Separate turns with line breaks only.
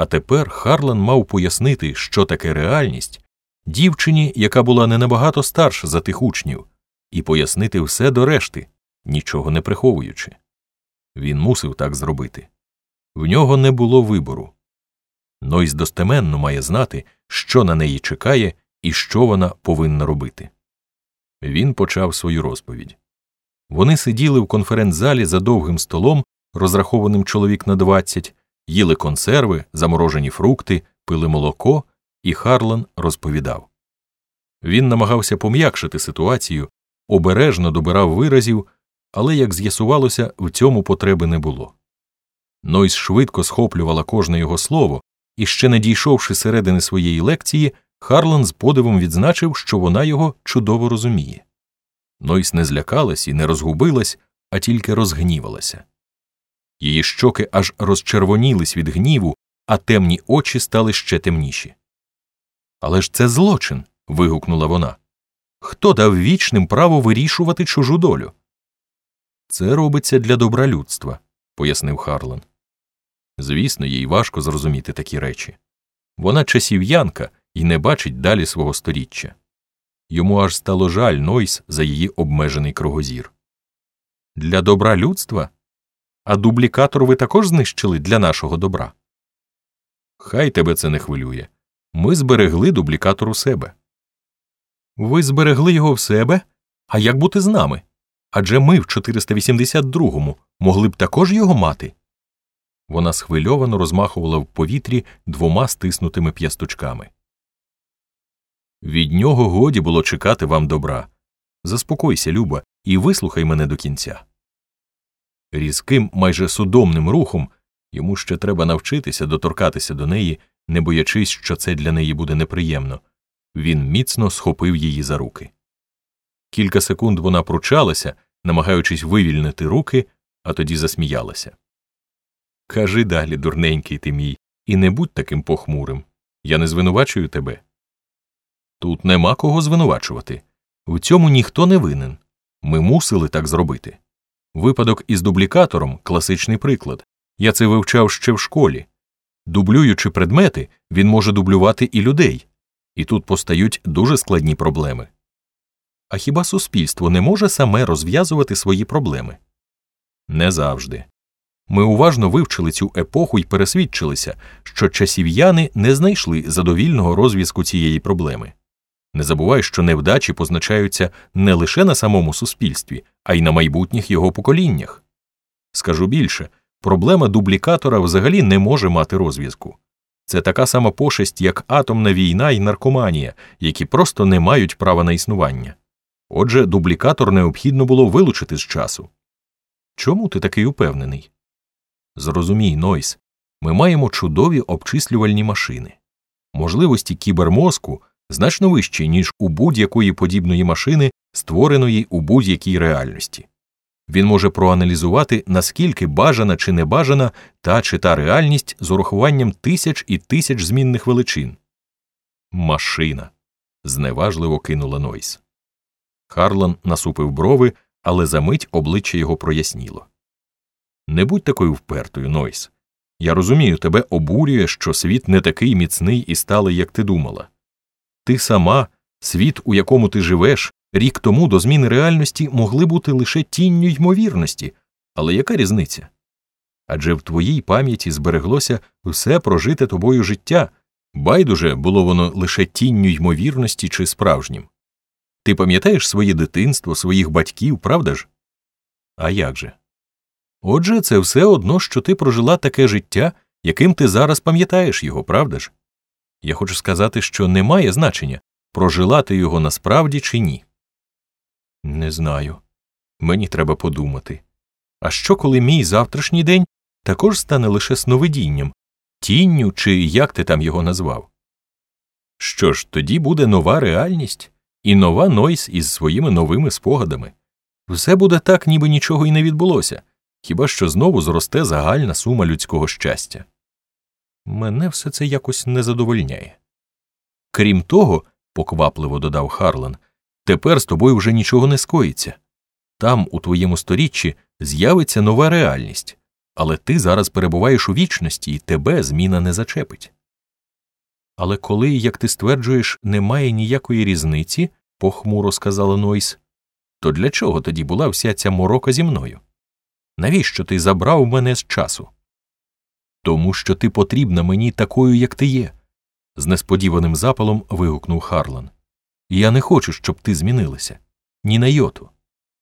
А тепер Харлан мав пояснити, що таке реальність, дівчині, яка була не набагато старша за тих учнів, і пояснити все до решти, нічого не приховуючи. Він мусив так зробити. В нього не було вибору. Нойс достеменно має знати, що на неї чекає і що вона повинна робити. Він почав свою розповідь. Вони сиділи в конференц-залі за довгим столом, розрахованим чоловік на двадцять, їли консерви, заморожені фрукти, пили молоко, і Харлан розповідав. Він намагався пом'якшити ситуацію, обережно добирав виразів, але, як з'ясувалося, в цьому потреби не було. Нойс швидко схоплювала кожне його слово, і ще не дійшовши середини своєї лекції, Харлан з подивом відзначив, що вона його чудово розуміє. Нойс не злякалась і не розгубилась, а тільки розгнівалася. Її щоки аж розчервонілись від гніву, а темні очі стали ще темніші. Але ж це злочин. вигукнула вона. Хто дав вічним право вирішувати чужу долю? Це робиться для добра людства, пояснив Харлан. Звісно, їй важко зрозуміти такі речі. Вона часів'янка і не бачить далі свого сторіччя. Йому аж стало жаль Нойс за її обмежений кругозір. Для добра людства? А дублікатор ви також знищили для нашого добра? Хай тебе це не хвилює. Ми зберегли дублікатор у себе. Ви зберегли його в себе? А як бути з нами? Адже ми в 482-му могли б також його мати. Вона схвильовано розмахувала в повітрі двома стиснутими п'ясточками. Від нього годі було чекати вам добра. Заспокойся, Люба, і вислухай мене до кінця. Різким, майже судомним рухом йому ще треба навчитися доторкатися до неї, не боячись, що це для неї буде неприємно. Він міцно схопив її за руки. Кілька секунд вона пручалася, намагаючись вивільнити руки, а тоді засміялася. Кажи далі, дурненький ти мій, і не будь таким похмурим. Я не звинувачую тебе. Тут нема кого звинувачувати. В цьому ніхто не винен. Ми мусили так зробити. Випадок із дублікатором класичний приклад. Я це вивчав ще в школі. Дублюючи предмети, він може дублювати і людей, і тут постають дуже складні проблеми. А хіба суспільство не може саме розв'язувати свої проблеми? Не завжди. Ми уважно вивчили цю епоху і пересвідчилися, що часів'яни не знайшли задовільного розв'язку цієї проблеми. Не забувай, що невдачі позначаються не лише на самому суспільстві, а й на майбутніх його поколіннях. Скажу більше проблема дублікатора взагалі не може мати розв'язку. Це така сама пошесть, як атомна війна і наркоманія, які просто не мають права на існування. Отже, дублікатор необхідно було вилучити з часу. Чому ти такий упевнений? Зрозумій, Нойс, ми маємо чудові обчислювальні машини. Можливості кібермозку значно вищі, ніж у будь-якої подібної машини, створеної у будь-якій реальності. Він може проаналізувати, наскільки бажана чи не бажана та чи та реальність з урахуванням тисяч і тисяч змінних величин. Машина. зневажливо кинула Нойс. Харлан насупив брови, але за мить обличчя його проясніло. Не будь такою впертою, Нойс. Я розумію, тебе обурює, що світ не такий міцний і сталий, як ти думала. Ти сама, світ, у якому ти живеш, рік тому до зміни реальності могли бути лише тінню ймовірності, але яка різниця? Адже в твоїй пам'яті збереглося все прожите тобою життя, байдуже було воно лише тінню ймовірності чи справжнім. Ти пам'ятаєш своє дитинство, своїх батьків, правда ж? А як же? Отже, це все одно, що ти прожила таке життя, яким ти зараз пам'ятаєш його, правда ж? Я хочу сказати, що немає значення, прожила ти його насправді чи ні. Не знаю. Мені треба подумати. А що, коли мій завтрашній день також стане лише сновидінням, тінню чи як ти там його назвав? Що ж, тоді буде нова реальність і нова Нойс із своїми новими спогадами. Все буде так, ніби нічого й не відбулося, хіба що знову зросте загальна сума людського щастя. Мене все це якось не задовольняє. Крім того, поквапливо додав Харлан, тепер з тобою вже нічого не скоїться. Там, у твоєму сторіччі, з'явиться нова реальність, Але ти зараз перебуваєш у вічності, і тебе зміна не зачепить. Але коли, як ти стверджуєш, немає ніякої різниці, похмуро сказала Нойс, то для чого тоді була вся ця морока зі мною? Навіщо ти забрав мене з часу? Тому що ти потрібна мені такою, як ти є, з несподіваним запалом вигукнув Харлан. Я не хочу, щоб ти змінилася. Ні на йоту.